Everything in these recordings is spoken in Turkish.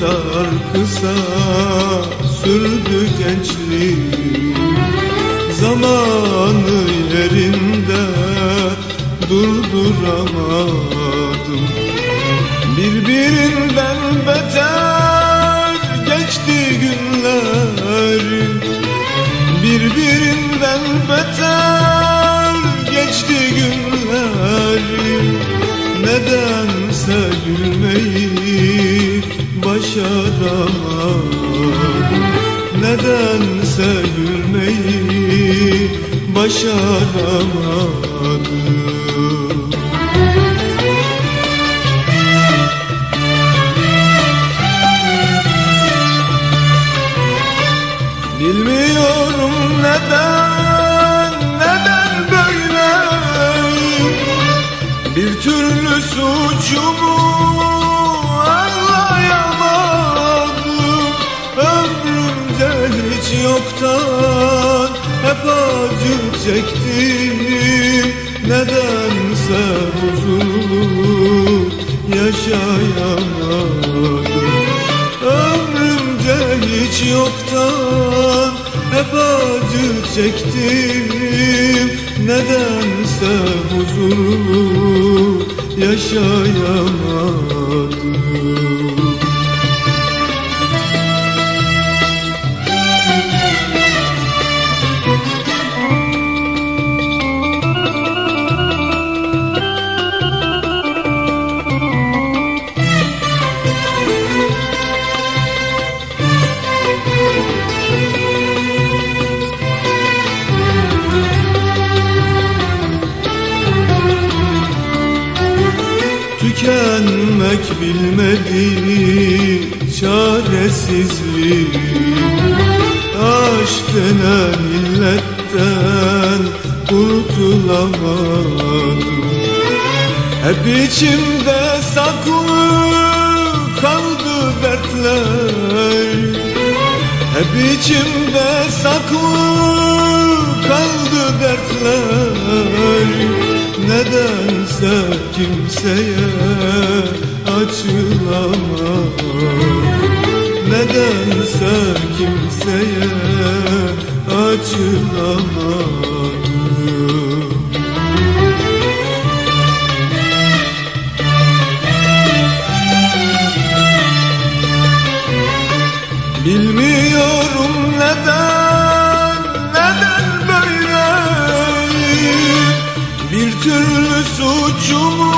kadar kısa sürdü gençliğim. Zamanı yerinde durduramadım. Birbirinden beter geçti günler. Birbirinden beter geçti günler. Nedense gülmeyi başaramadım. Nedense gülmeyi başaramadım. Bilmiyorum neden, neden böyle? Bir türlü suçumu anlayamadım hiç yoktan hep acı çektim. Nedense huzurlu yaşayamadım. Ömrümde hiç yoktan hep acı çektim. Nedense huzurlu yaşayamadım Tükenmek bilmedi çaresizlik. Aşk denen illetten kurtulamadım. Hep içimde saklı kaldı dertler. Hep içimde saklı kaldı dertler. Nedense kimseye açılamadım Nedense kimseye açılamadım Bilmiyorum neden, neden böyle? Bir türlü suçumu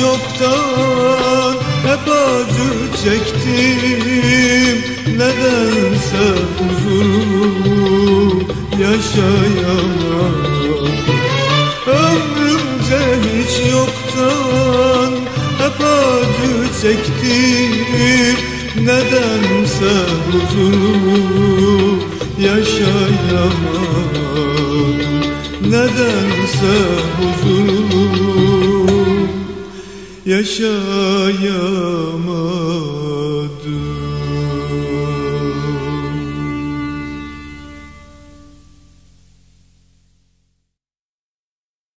yoktan hep acı çektim. Nedense huzurlu yaşayamadım Ömrümce hiç yoktan hep acı çektim. Nedense huzurlu yaşayamadım Nedense huzurlu yaşayamadım.